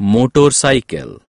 motorcycle.